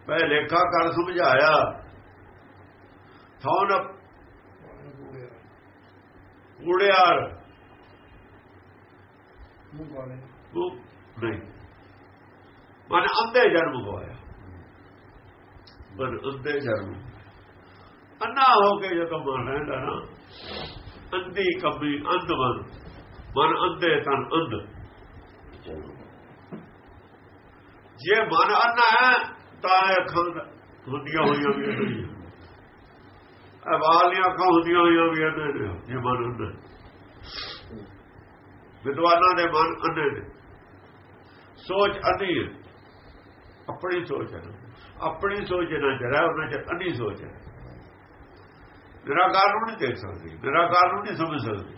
ਮੈਂ ਲੇਖਾ ਕਰ ਸਮਝਾਇਆ। ਥੌਨ ਉੜਿਆਰ ਉਹ ਨਹੀਂ। ਮਨ ਅੰਧੇ ਜਨਮ ਹੋਇਆ। ਮਨ ਅੰਧੇ ਜਨਮ। ਅੰਨਾ ਹੋ ਕੇ ਜਦੋਂ ਮਨ ਰਹਿੰਦਾ ਨਾ, ਅੰਧੀ ਕਬੀ ਅੰਧ ਮਨ ਮਨ ਅੰਦੇ ਤਨ ਅੰਧ। ਜੇ ਮਨ ਅੰਨਾ ਹੈ, ਤਾਂ ਅੱਖਾਂ ਹੁੰਦੀਆਂ ਹੋਈਆਂ ਵੀ ਨਹੀਂ ਇਹ ਵਾਲੀਆਂ ਅੱਖਾਂ ਹੁੰਦੀਆਂ ਹੋਈਆਂ ਵੀ ਨੇ ਜੇ ਮਨ ਅੰਨਾ ਵਿਦਵਾਨਾਂ ਦੇ ਮਨ ਅੰਨੇ ਨੇ। ਸੋਚ ਅੰਨੀ ਆਪਣੀ ਸੋਚ ਹੈ। ਆਪਣੀ ਸੋਚ ਨਾ ਜਰਾ ਉਹਨਾਂ ਚ ਅੰਨੀ ਸੋਚ ਹੈ। ਨਿਰਾਕਾਰ ਨੂੰ ਨਹੀਂ ਦੇਖ ਸਕਦੀ। ਨਿਰਾਕਾਰ ਨੂੰ ਨਹੀਂ ਸਮਝ ਸਕਦੀ।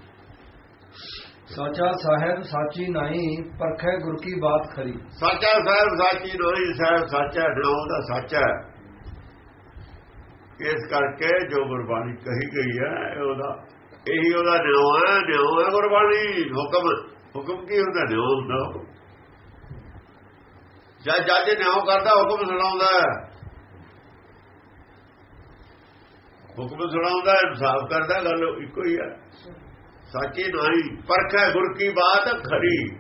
ਸਾਚਾ ਸਾਹਿਬ ਸਾਚੀ ਨਹੀਂ ਪਰਖੈ ਗੁਰ ਕੀ ਬਾਤ ਖਰੀ। ਸਾਚਾ ਸਾਹਿਬ ਸਾਚੀ ਨਹੀਂ ਸਾਹਿਬ ਸਾਚਾ ਨਾਮ ਦਾ ਸਾਚਾ ਇਸ ਕਰਕੇ ਜੋ ਗੁਰਬਾਣੀ ਕਹੀ ਗਈ ਹੈ ਉਹਦਾ ਇਹੀ ਉਹਦਾ ਨਾਮ ਹੈ ਨਾਮ ਹੈ ਗੁਰਬਾਣੀ। ਹੁਕਮ ਹੁਕਮ ਕੀ ਹੁੰਦਾ? ਨਾਮ ਹੁੰਦਾ ਜਦ ਜੱਜ ਨਾਮ ਕਰਦਾ, ਹੁਕਮ ਸੁਣਾਉਂਦਾ। ਹੁਕਮ ਸੁਣਾਉਂਦਾ, ਇਨਸਾਫ ਕਰਦਾ, ਗੱਲ ਇੱਕੋ ਹੀ ਹੈ ਸਾਚੀ ਨਹੀਂ, ਪਰਖੈ ਗੁਰ ਕੀ ਬਾਤ, ਖਰੀ।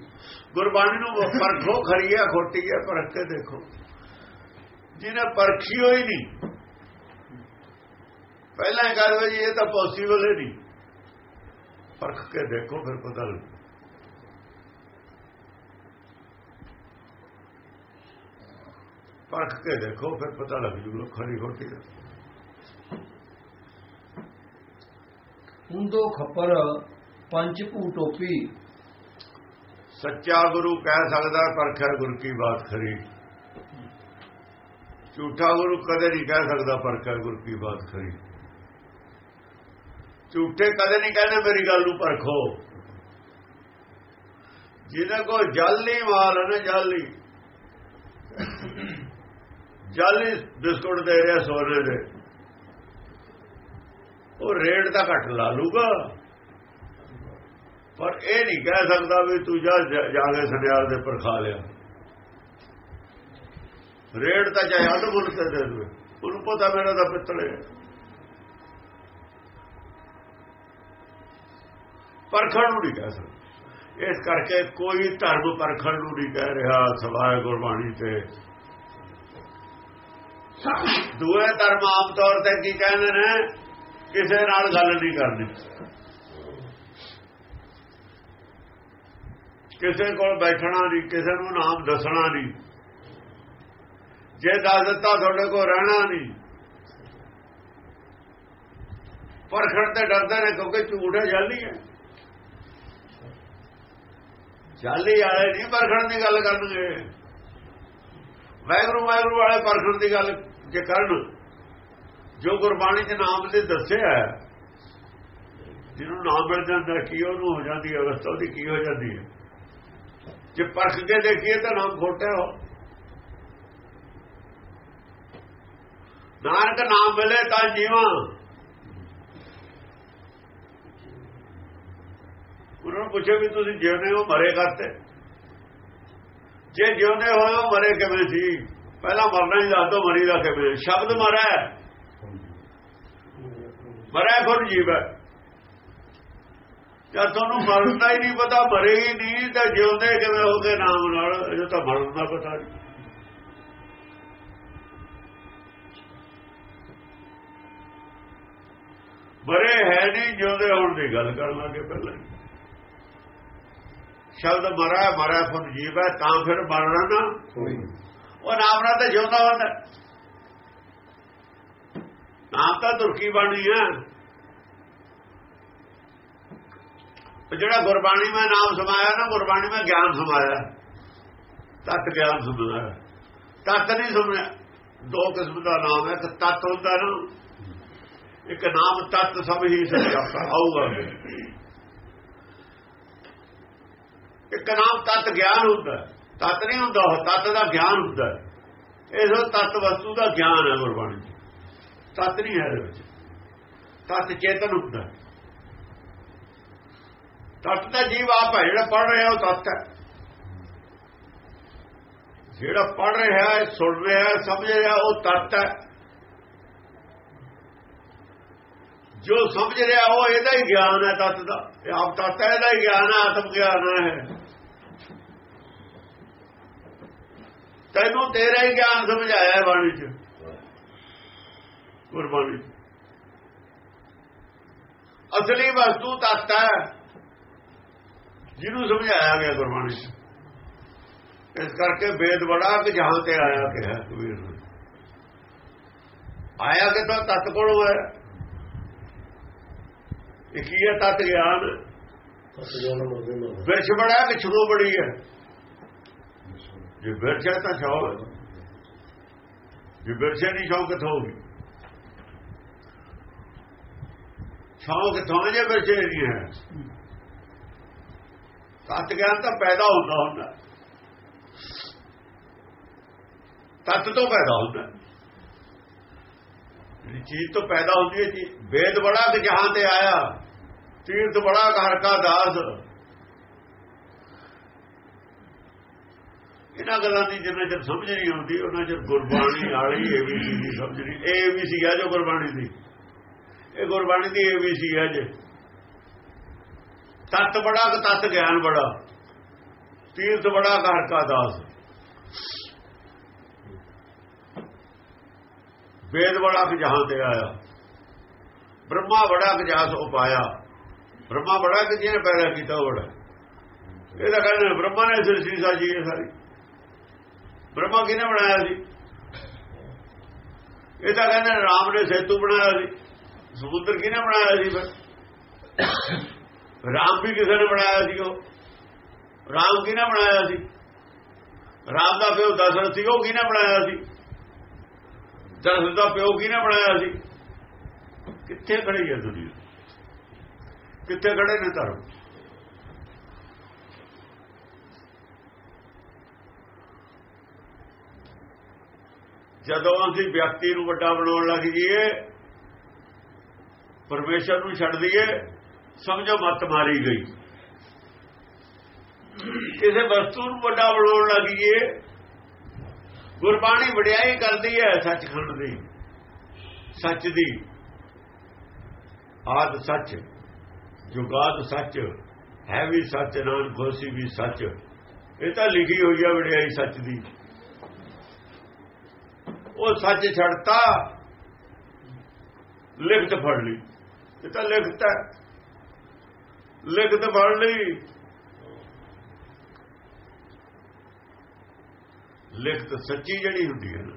ਗੁਰਬਾਣੀ ਨੂੰ ਪਰਖੋ, ਖਰੀ ਹੈ, ਖੋਟੀ ਹੈ, ਪਰਖ ਕੇ ਦੇਖੋ। ਜਿਹਨੇ ਪਰਖੀ ਹੋਈ ਨਹੀਂ। ਪਹਿਲਾਂ ਕਹਿੰਦੇ ਜੀ ਇਹ ਤਾਂ ਪੋਸੀਬਲ ਹੀ ਨਹੀਂ। ਪਰਖ ਕੇ ਦੇਖੋ ਫਿਰ ਪਤਾ ਲੱਗ ਪਰਖ ਕੇ ਦੇਖੋ ਫਿਰ ਪਤਾ ਲੱਗ ਜੂਗਾ ਖਰੀ ਖੋਟੀ ਦਾ। ਹੁੰਦੋ ਖੱਪਰ ਪੰਜ ਭੂ ਟੋਪੀ। ਸੱਚਾ ਗੁਰੂ ਕਹਿ ਸਕਦਾ ਪਰਖੈ ਗੁਰ ਕੀ ਬਾਤ ਖਰੀ। ਝੂਠਾ ਗੁਰੂ ਕਦੇ ਨਹੀਂ ਕਹਿ ਸਕਦਾ ਪਰਖੈ ਗੁਰ ਕੀ ਬਾਤ ਖਰੀ। ਝੂਠੇ ਕਦੇ ਨਹੀਂ ਕਹਿੰਦੇ ਮੇਰੀ ਗੱਲ ਨੂੰ ਪਰਖੋ। ਜਿਹਨੇ ਕੋ ਜਾਲੀ ਮਾਲ ਹੈ ਨਾ ਜਾਲੀ ਜਾਲੀ ਬਿਸਕੁਟ ਦੇ ਰਿਹਾ ਸੋਨੇ ਦੇ। ਉਹ ਰੇਟ ਤਾਂ ਘੱਟ ਲਾ ਲੂਗਾ ਪਰ ਇਹ ਨਹੀਂ ਕਹਿ ਸਕਦਾ ਵੀ ਤੂੰ ਜਾ ਕੇ ਸਨਿਆਲ ਦੇ ਪਰ ਖਾ ਲਿਆ। ਰੇਟ ਤਾਂ ਚਾਹੇ ਅੱਧ ਮੁੱਲ ਤੇ ਦੇ ਦੇ ਉਹਨੂੰ ਪਤਾ ਮੇਰਾ ਤਾਂ ਪਿੱਤਲੇ ਪਰਖਣ ਨੂੰ ਨਹੀਂ ਕਹਿ ਸਕਦੇ। ਇਸ ਕਰਕੇ ਕੋਈ ਧਰਮ ਪਰਖਣ ਨੂੰ ਨਹੀਂ ਕਹਿ ਰਿਹਾ ਸਵਾਏ ਗੁਰਬਾਣੀ ਤੇ। ਦੂਏ ਧਰਮ ਆਮ ਤੌਰ ਤੇ ਕੀ ਕਹਿੰਦੇ ਨੇ? ਕਿਸੇ ਨਾਲ ਗੱਲ ਨਹੀਂ ਕਰਨੀ। ਕਿਸੇ ਕੋਲ ਬੈਠਣਾ ਨਹੀਂ, ਕਿਸੇ ਨੂੰ ਨਾਮ ਦੱਸਣਾ ਨਹੀਂ। ਜੇ ਦੱਸ ਦਿੱਤਾ ਤੁਹਾਡੇ ਕੋਲ ਰਹਿਣਾ ਨਹੀਂ। ਪਰਖਣ ਤੇ ਡਰਦੇ ਨੇ ਕਿਉਂਕਿ ਝੂਠ ਹੈ ਜਲਦੀ ਹੈ। ਜਾਲੀ ਵਾਲੇ ਨਹੀਂ ਪਰਖਣ ਦੀ ਗੱਲ ਕਰਨਗੇ ਵੈਗਰੂ ਵੈਗਰੂ ਵਾਲੇ ਪਰਖਣ ਦੀ ਗੱਲ ਜੇ ਕਰਨ। ਜੋ ਗੁਰਬਾਣੀ ਦੇ ਨਾਮ ਦੇ ਦੱਸਿਆ ਹੈ, ਜਿਹਨੂੰ ਨਾਮ ਮਿਲ ਜਾਂਦਾ, ਕੀ ਉਹਨੂੰ ਹੋ ਜਾਂਦੀ ਅਵਸਥਾ ਉਹਦੀ ਕੀ ਹੋ ਜਾਂਦੀ ਹੈ। ਜੇ ਪਰਖ ਕੇ ਦੇਖੀਏ ਤਾਂ ਨਾਮ ਖੋਟਾ ਹੋ। ਨਾਨਕ ਨਾਮ ਮਿਲੇ ਤਾਂ ਜੀਵਾਂ ਉਹਨਾਂ ਨੂੰ ਪੁੱਛਿਆ ਵੀ ਤੁਸੀਂ ਜਿਉਂਦੇ ਹੋ, ਮਰੇ ਕਰਤੇ ਜੇ ਜਿਉਂਦੇ ਹੋਏ ਹੋ ਮਰੇ ਕਿਵੇਂ ਸੀ? ਪਹਿਲਾਂ ਮਰਨਾ ਹੀ ਦੱਸ ਦੋ, ਮਰੀ ਦਾ ਕਿਵੇਂ? ਸ਼ਬਦ ਮਰਾ ਹੈ। ਮਰਿਆ ਫਿਰ ਜੀਵ ਹੈ। ਜਦ ਤੁਹਾਨੂੰ ਮਰਨ ਦਾ ਹੀ ਨਹੀਂ ਪਤਾ, ਮਰੇ ਹੀ ਨਹੀਂ, ਤਾਂ ਜਿਉਂਦੇ ਕਿਵੇਂ ਹੋ ਗਏ ਨਾਮ ਨਾਲ? ਇਹ ਤਾਂ ਮਰਨ ਦਾ ਪਤਾ ਨਹੀਂ। ਮਰੇ ਹੈ ਨਹੀਂ, ਜਿਉਂਦੇ ਹੋਣ ਦੀ ਗੱਲ ਕਰਨ ਲੱਗੇ ਪਹਿਲਾਂ ਸ਼ਬਦ ਮਰਾ ਮਰਾ ਫਿਰ ਜੀਵ ਹੈ ਤਾਂ ਫਿਰ ਮਰਨਾ ਨਾ। ਉਹ ਨਾਮ ਨਾਲ ਤਾਂ ਜਿਉਂਦਾ ਹੁੰਦਾ ਨਾਮ ਤਾਂ ਤੁਰਕੀ ਬਾਣੀ ਹੈ। ਜਿਹੜਾ ਗੁਰਬਾਣੀ ਮੈਂ ਨਾਮ ਸਮਾਇਆ ਨਾ ਗੁਰਬਾਣੀ ਮੈਂ ਗਿਆਨ ਸਮਾਇਆ। ਤਤ ਗਿਆਨ ਸਮਾਇਆ। ਤਤ ਨਹੀਂ ਸਮਝਿਆ ਦੋ ਕਿਸਮ ਦਾ ਨਾਮ ਹੈ ਇੱਕ ਤਤ ਹੁੰਦਾ ਨਾ। ਇੱਕ ਨਾਮ ਤਤ ਸਭ ਹੀ ਸੱਚਾ ਆਊਗਾ। ਇੱਕ ਨਾਮ ਤਤ ਗਿਆਨ ਹੁੰਦਾ ਤਤ ਨਹੀਂ ਹੁੰਦਾ ਉਹ, ਤਤ ਦਾ ਗਿਆਨ ਹੁੰਦਾ ਇਹੋ ਤਤ ਵਸਤੂ ਦਾ ਗਿਆਨ ਹੈ ਗੁਰਬਾਣੀ ਤਤ ਨਹੀਂ ਹੈ ਇਹਦੇ ਵਿੱਚ। ਤਤ ਚੇਤਨ ਹੁੰਦਾ ਤਤ ਦਾ ਜੀਵ ਆਪ ਹੈ, ਜਿਹੜਾ ਪੜ ਰਿਹਾ ਉਹ ਤਤ ਹੈ। ਜਿਹੜਾ ਪੜ ਰਿਹਾ ਹੈ ਸੁਣ ਰਿਹਾ ਹੈ ਸਮਝ ਰਿਹਾ, ਉਹ ਤਤ ਹੈ। ਜੋ ਸਮਝ ਰਿਹਾ, ਉਹ ਇਹਦਾ ਹੀ ਗਿਆਨ ਹੈ ਤਤ ਦਾ। ਇਹ ਆਪ ਤਤ ਹੈ, ਇਹਦਾ ਹੀ ਗਿਆਨ ਹੈ, ਆਤਮ ਗਿਆਨ ਹੈ। ਤੈਨੂੰ ਤੇਰਾ ਹੀ ਗਿਆਨ ਸਮਝਾਇਆ ਬਾਣੀ ਚ। ਗੁਰਬਾਣੀ ਅਸਲੀ ਵਸਤੂ ਤਤ ਹੈ। ਜਿਹਨੂੰ ਸਮਝਾਇਆ ਗਿਆ ਗੁਰਬਾਣੀ ਚ। ਇਸ ਕਰਕੇ ਵੇਦ ਬੜਾ ਕਿ ਜਹਾਂ ਤੇ ਆਇਆ ਕਿ ਹੈ ਕਬੀਰ ਨੇ। ਆਇਆ ਕਿ ਤਾਂ ਤਤ ਕੋਲੋਂ ਹੈ ਇਹ ਕੀ ਹੈ ਤਤ ਗਿਆਨ? ਵਿਰਛ ਬੜਾ ਕਿ ਛੜੋ ਬੜੀ ਹੈ। ਜੇ ਵਿਰਛ ਤਾਂ ਸ਼ੌਕ ਜੇ ਵਿਰਛ ਨਹੀਂ ਸ਼ੌਕ ਕਿੱਥੋਂ ਹੋਗੀ ਛਾਉ ਕਿੱਥੋਂ ਜੇ ਵਿਰਛ ਨਹੀਂ ਹੈ? ਤਤ ਗਿਆਨ ਤਾਂ ਪੈਦਾ ਹੁੰਦਾ ਹੁੰਦਾ। ਤਤ ਤੋਂ ਪੈਦਾ ਹੁੰਦਾ। ਜਿਹੜੀ ਚੀਜ਼ ਤੋਂ ਪੈਦਾ ਹੁੰਦੀ ਹੈ ਜੀ, ਵੇਦ ਬੜਾ ਜਹਾਂ ਤੇ ਆਇਆ। ਤੀਰਥ ਬੜਾ ਘਰ ਕਾ ਦਾਸ। ਇਹਨਾਂ ਗੱਲਾਂ ਦੀ ਜਿੰਨਾ ਚਿਰ ਸਮਝ ਨਹੀਂ ਆਉਂਦੀ, ਉਹਨਾਂ ਚਿਰ ਗੁਰਬਾਣੀ ਵਾਲੀ ਏਬੀਸੀ ਦੀ ਸਮਝ ਨਹੀਂ। ਇਹ ਏਬੀਸੀ ਹੈ ਜੋ ਗੁਰਬਾਣੀ ਦੀ। ਇਹ ਗੁਰਬਾਣੀ ਦੀ ਏਬੀਸੀ ਹੈ ਜੇ। ਤਤ ਬੜਾ ਕਿ ਤਤ ਗਿਆਨ ਬੜਾ। ਤੀਰਥ ਬੜਾ ਘਰ ਕਾ ਦਾਸ। ਵੇਦ ਬੜਾ ਕਿ ਜਹਾਂ ਤੇ ਆਇਆ। ਬ੍ਰਹਮਾ ਬੜਾ ਕਿ ਜਾਸ ਉਪਾਇਆ ਬ੍ਰਹਮਾ ਬੜਾ ਕਿ ਜਿਹਨੇ ਪੈਦਾ ਕੀਤਾ ਬੜਾ। ਇਹ ਤਾਂ ਕਹਿੰਦੇ ਬ੍ਰਹਮਾ ਨੇ ਸ੍ਰਿਸ਼ਟੀ ਸਾਜੀ ਹੈ ਸਾਰੀ। ਬ੍ਰਹਮਾ ਕਿਹਨੇ ਬਣਾਇਆ ਸੀ? ਇਹ ਤਾਂ ਕਹਿੰਦੇ ਰਾਮ ਨੇ ਸੇਤੂ ਬਣਾਇਆ ਸੀ। ਸਮੁੰਦਰ ਕਿਹਨੇ ਬਣਾਇਆ ਸੀ ਫਿਰ? ਰਾਮ ਵੀ ਕਿਸੇ ਨੇ ਬਣਾਇਆ ਸੀ ਉਹ। ਰਾਮ ਕਿਹਨੇ ਬਣਾਇਆ ਸੀ? ਰਾਮ ਦਾ ਪਿਓ ਦਸ਼ਰਥ ਸੀ, ਉਹ ਕਿਹਨੇ ਬਣਾਇਆ ਸੀ? ਦਸ਼ਰਥ ਦਾ ਪਿਓ ਕਿਹਨੇ ਬਣਾਇਆ ਸੀ? ਕਿੱਥੇ ਖੜੀ ਹੈ ਦੁਨੀਆ? ਕਿੱਥੇ ਖੜੇ ਨੇ ਧਰਮ? ਜਦੋਂ ਅਸੀਂ ਵਿਅਕਤੀ ਨੂੰ ਵੱਡਾ ਬਣਾਉਣ ਲੱਗ ਜਾਈਏ, ਪਰਮੇਸ਼ਰ ਨੂੰ ਛੱਡ ਦਈਏ, ਸਮਝੋ ਮੱਤ ਮਾਰੀ ਗਈ। ਕਿਸੇ ਵਸਤੂ ਨੂੰ ਵੱਡਾ ਬਣਾਉਣ ਲੱਗ ਜਾਈਏ, ਗੁਰਬਾਣੀ ਵਡਿਆਈ ਕਰਦੀ ਹੈ ਸੱਚਖੰਡ ਦੀ, ਸੱਚ ਦੀ। ਆਦ ਸੱਚ, ਜੁਗਾਦ ਸੱਚ, ਹੈ ਵੀ ਸੱਚ, ਨਾਨਕ ਖੋਸੀ ਵੀ ਸੱਚ। ਇਹ ਤਾਂ ਲਿਖੀ ਹੋਈ ਹੈ ਵਡਿਆਈ ਸੱਚ ਦੀ। ਉਹ ਸੱਚ ਛੱਡਤਾ, ਲਿਖਤ ਫੜ ਲਈ। ਇਹ ਤਾਂ ਲਿਖਤ ਹੈ। ਲਿਖਤ ਫੜ ਲਈ। ਲਿਖਤ ਸੱਚੀ ਜਿਹੜੀ ਹੁੰਦੀ ਹੈ ਨਾ,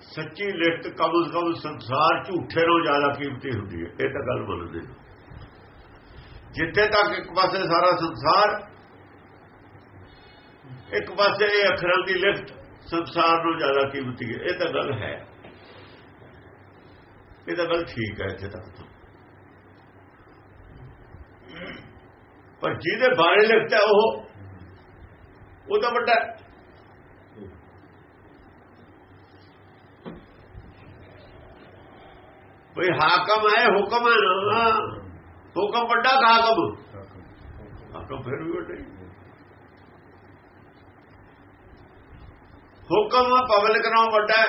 ਸੱਚੀ ਲਿਖਤ ਕਬਜ਼ ਕਬਜ਼ ਸੰਸਾਰ ਝੂਠੇ ਨਾਲੋਂ ਜ਼ਿਆਦਾ ਕੀਮਤੀ ਹੁੰਦੀ ਹੈ। ਇਹ ਤਾਂ ਗੱਲ ਮੰਨਦੇ ਜਿੱਥੇ ਤੱਕ ਇੱਕ ਪਾਸੇ ਸਾਰਾ ਸੰਸਾਰ, ਇੱਕ ਪਾਸੇ ਇਹ ਅੱਖਰਾਂ ਦੀ ਲਿਖਤ ਸੰਸਾਰ ਨੂੰ ਜ਼ਿਆਦਾ ਕੀਮਤੀ ਹੈ। ਇਹ ਤਾਂ ਗੱਲ ਹੈ। ਇਹ ਤਾਂ ਗੱਲ ਠੀਕ ਹੈ ਇੱਥੇ ਤੱਕ ਪਰ ਜਿਹਦੇ ਬਾਰੇ ਲਿਖਤਾ ਉਹ ਉਹ ਤਾਂ ਵੱਡਾ ਕੋਈ ਹਾਕਮ ਹੈ, ਹੁਕਮ ਹੈ ਨਾ। ਹੁਕਮ ਵੱਡਾ ਹਾਕਮ ਫਿਰ ਵੀ ਵੱਡਾ ਹੁਕਮ ਪਬਲਿਕ ਨਾਲੋਂ ਵੱਡਾ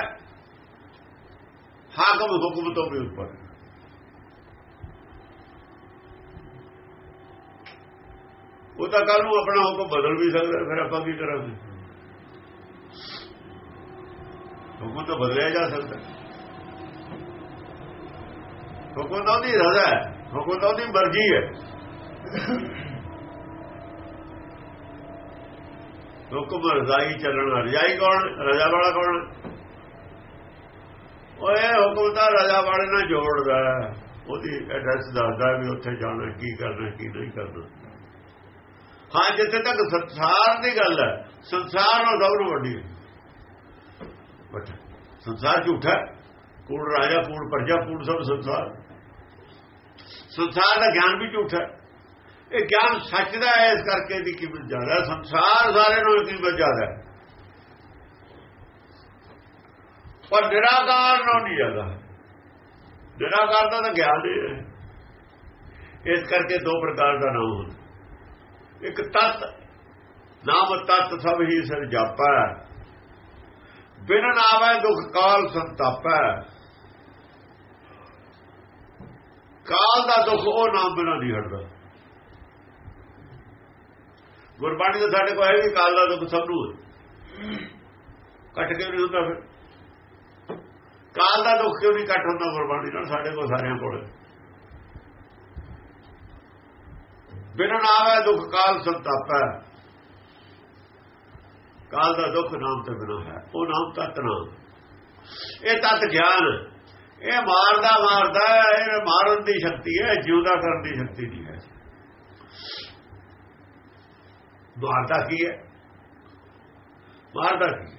ਹਾਕਮ ਹੁਕਮ ਤੋਂ ਵੀ ਉੱਪਰ। ਉਹ ਤਾਂ ਕੱਲ ਨੂੰ ਆਪਣਾ ਹੁਕਮ ਬਦਲ ਵੀ ਸਕਦਾ, ਫਿਰ ਆਪਾਂ ਕੀ ਕਰਾਂਗੇ? ਹੁਕਮ ਤਾਂ ਬਦਲਿਆ ਜਾ ਸਕਦਾ। ਹੁਕਮ ਤਾਂ ਉਹਦੀ ਰਜ਼ਾ ਹੈ, ਹੁਕਮ ਤਾਂ ਉਹਦੀ ਮਰਜ਼ੀ ਹੈ। ਹੁਕਮ ਰਜ਼ਾਈ ਚੱਲਣਾ ਰਜ਼ਾਈ ਕੌਣ? ਰਜ਼ਾ ਵਾਲਾ ਕੌਣ? ਓਏ ਹੁਕਮ ਤਾਂ ਰਜ਼ਾ ਵਾਲੇ ਨਾਲ ਜੋੜਦਾ ਉਹਦੀ ਐਡਰੈਸ ਦੱਸਦਾ ਵੀ ਉੱਥੇ ਜਾਣਾ, ਕੀ ਕਰਨਾ, ਕੀ ਨਹੀਂ ਕਰਨਾ। ਹਾਂ, ਜਿੱਥੇ ਤੱਕ ਸੰਸਾਰ ਦੀ ਗੱਲ ਹੈ, ਸੰਸਾਰ ਨਾਲ ਸਭ ਨੂੰ ਵੱਡੀ ਬਟ ਸੰਸਾਰ ਝੂਠਾ ਕੂੜ ਰਾਜਾ, ਕੂੜ ਪ੍ਰਜਾ, ਕੂੜ ਸਭ ਸੰਸਾਰ। ਸੰਸਾਰ ਦਾ ਗਿਆਨ ਵੀ ਝੂਠਾ ਇਹ ਗਿਆਨ ਸੱਚ ਦਾ ਹੈ, ਇਸ ਕਰਕੇ ਦੀ ਕੀਮਤ ਜ਼ਿਆਦਾ ਸੰਸਾਰ ਸਾਰੇ ਨੂੰ ਕੀਮਤ ਜ਼ਿਆਦਾ ਪਰ ਨਿਰਾਕਾਰ ਨੂੰ ਨਹੀਂ ਜ਼ਿਆਦਾ ਨਿਰਾਕਾਰ ਦਾ ਤਾਂ ਗਿਆਨ ਹੈ ਇਸ ਕਰਕੇ ਦੋ ਪ੍ਰਕਾਰ ਦਾ ਨਾਮ ਹੁੰਦਾ ਇੱਕ ਤਤ, ਨਾਮ ਤਤ ਸਭ ਹੀ ਸਿਰ ਜਾਪਾ। ਬਿਨ ਨਾਮੈ ਦੁਖ ਕਾਲ ਸੰਤਾਪੈ। ਕਾਲ ਦਾ ਦੁੱਖ ਉਹ ਨਾਮ ਬਿਨਾਂ ਨਹੀਂ ਹਟਦਾ। ਗੁਰਬਾਣੀ ਦਾ ਸਾਡੇ ਕੋਲ ਹੈ ਵੀ ਕਾਲ ਦਾ ਦੁੱਖ ਸਭ ਨੂੰ ਕੱਟ ਕੇ ਨਹੀਂ ਹੁੰਦਾ ਫਿਰ। ਕਾਲ ਦਾ ਦੁੱਖ ਕਿਉਂ ਨਹੀਂ ਕੱਟ ਹੁੰਦਾ ਗੁਰਬਾਣੀ ਨਾਲ? ਸਾਡੇ ਕੋਲ ਸਾਰਿਆਂ ਕੋਲ ਬਿਨ ਨਾਮੈ ਦੁੱਖ ਕਾਲ ਸੰਤਾਪੈ ਕਾਲ ਦਾ ਦੁੱਖ ਨਾਮ ਤੇ ਬਿਨਾ ਹੈ। ਉਹ ਨਾਮ ਤਤ ਨਾਮ। ਇਹ ਤਤ ਗਿਆਨ ਇਹ ਮਾਰਦਾ ਮਾਰਦਾ, ਇਹ ਮਾਰਨ ਦੀ ਸ਼ਕਤੀ ਹੈ ਜਿਉਂਦਾ ਕਰਨ ਦੀ ਸ਼ਕਤੀ ਨਹੀਂ ਹੈ। ਮਾਰਦਾ ਕੀ ਹੈ? ਮਾਰਦਾ ਕੀ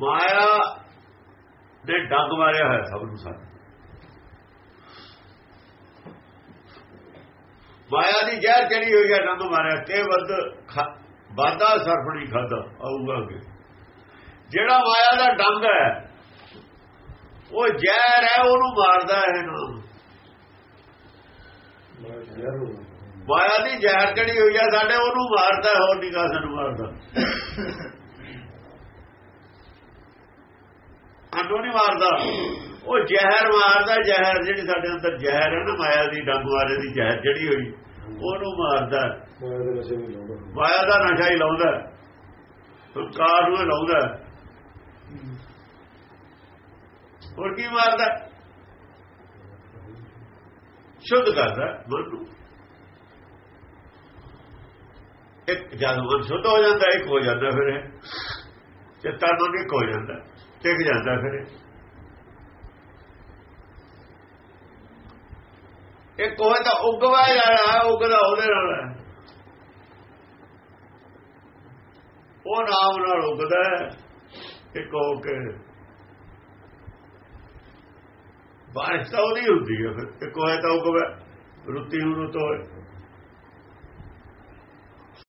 ਮਾਇਆ ਦੇ ਡੰਗ ਮਾਰਿਆ ਹੋਇਆ ਸਭ ਨੂੰ ਸਾਡੇ ਮਾਇਆ ਦੀ ਜ਼ਹਿਰ ਚੜੀ ਹੋਈ ਹੈ, ਡੰਗ ਮਾਰਿਆ। ਕੇ ਵੱਧ ਵਾਦਾ ਸਰਫ ਨਹੀਂ ਖਾਦਾ ਆਊਗਾ ਅੱਗੇ। ਜਿਹੜਾ ਮਾਇਆ ਦਾ ਡੰਗ ਹੈ, ਉਹ ਜ਼ਹਿਰ ਹੈ, ਉਹਨੂੰ ਮਾਰਦਾ ਹੈ ਨਾ। ਮਾਇਆ ਦੀ ਜ਼ਹਿਰ ਚੜੀ ਹੋਈ ਹੈ ਸਾਡੇ ਉਹਨੂੰ ਮਾਰਦਾ ਹੋਰ ਨਹੀਂ ਕਾਸ ਨੂੰ ਮਾਰਦਾ। ਅੰਡੋ ਨਹੀਂ ਮਾਰਦਾ। ਉਹ ਜ਼ਹਿਰ ਮਾਰਦਾ ਜ਼ਹਿਰ ਜਿਹੜੀ ਸਾਡੇ ਅੰਦਰ ਜ਼ਹਿਰ ਹੈ ਨਾ ਮਾਇਆ ਦੀ ਡੰਗ ਮਾਰੇ ਦੀ ਜ਼ਹਿਰ ਜਿਹੜੀ ਹੋਈ ਉਹਨੂੰ ਮਾਰਦਾ। ਮਾਇਆ ਦਾ ਨਸ਼ਾ ਹੀ ਲਾਉਂਦਾ। ਹੰਕਾਰ ਨੂੰ ਲਾਉਂਦਾ। ਹੋਰ ਕੀ ਮਾਰਦਾ? ਸ਼ੁੱਧ ਕਰਦਾ ਮਨ ਨੂੰ। ਇੱਕ ਜਦ ਮਨ ਸ਼ੁੱਧ ਹੋ ਜਾਂਦਾ, ਇੱਕ ਹੋ ਜਾਂਦਾ ਫਿਰ। ਚਿੱਤਾ ਨੂੰ ਇੱਕ ਹੋ ਜਾਂਦਾ, ਟਿਕ ਜਾਂਦਾ ਫਿਰ। ਇੱਕ ਹੋਏ ਤਾਂ ਉਗਵਾ ਜਾਣਾ, ਉਗਦਾ ਉਹਦੇ ਨਾਲ। ਹੈ ਉਹ ਨਾਮ ਨਾਲ ਉਗਦਾ, ਇੱਕ ਹੋ ਕੇ। ਬਾਰਿਸ਼ ਤਾਂ ਉਹਦੀ ਹੁੰਦੀ ਹੈ ਫਿਰ। ਇੱਕ ਹੋਏ ਤਾਂ ਉਗਵਾ, ਰੁੱਤੀ ਨੂੰ ਰੁੱਤ ਹੋਏ